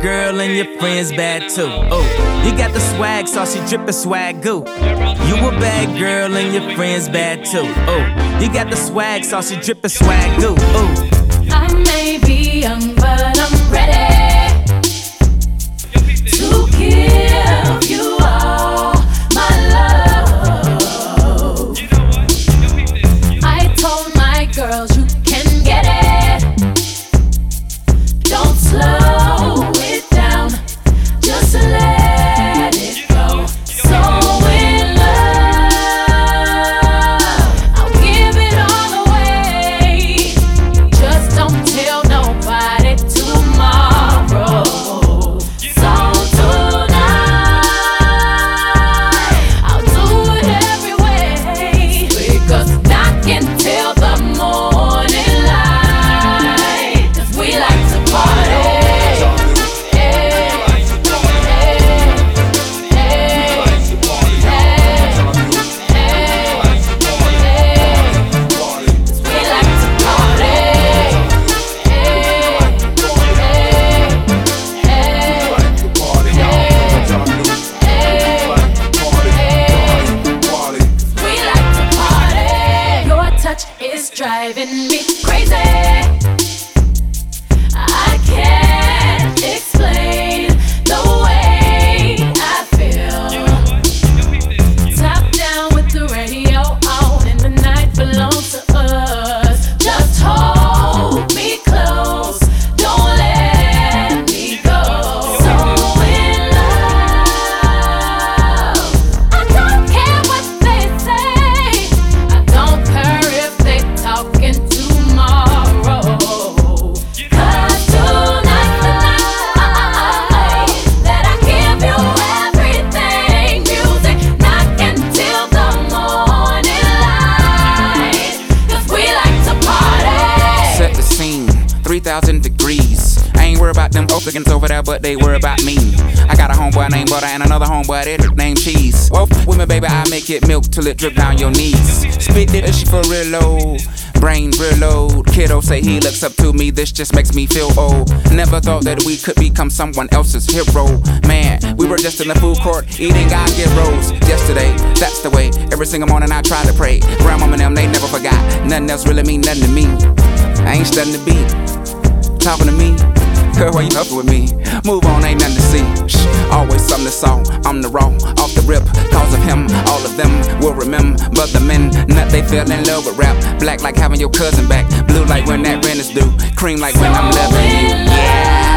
girl and your friends bad too. Oh, you got the swag, saucy drippin' swag goo. You a bad girl and your friends bad too. Oh, you got the swag, saucy drippin' swag goo. Oh. Driving me crazy. 3,000 degrees. I ain't worried about them Oaklands over there, but they worry about me. I got a homeboy named Butter and another homeboy that named Cheese. Well, with me, baby, I make it milk till it drip down your knees. Spit it, she for real low. Brain real. Kiddo say he looks up to me, this just makes me feel old. Never thought that we could become someone else's hero. Man, we were just in the food court eating get rolls yesterday. That's the way. Every single morning I try to pray. Grandmama and them, they never forgot. Nothing else really mean nothing to me. I ain't studying the beat. Talking to me. Girl, why you up with me? Move on, ain't nothing to see. Shh, always something to saw. I'm the raw, off the rip. Cause of him, all of them will remember. But the men, nut, they fell in love with rap. Black like having your cousin back. Blue like when that rent is due. Cream like when I'm loving you. I'll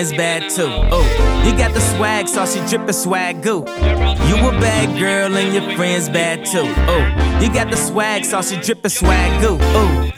friends bad too. Oh, you got the swag, saucy drippin' swag goo. You a bad girl and your friends bad too. Oh, you got the swag, saucy drippin' swag goo. Oh.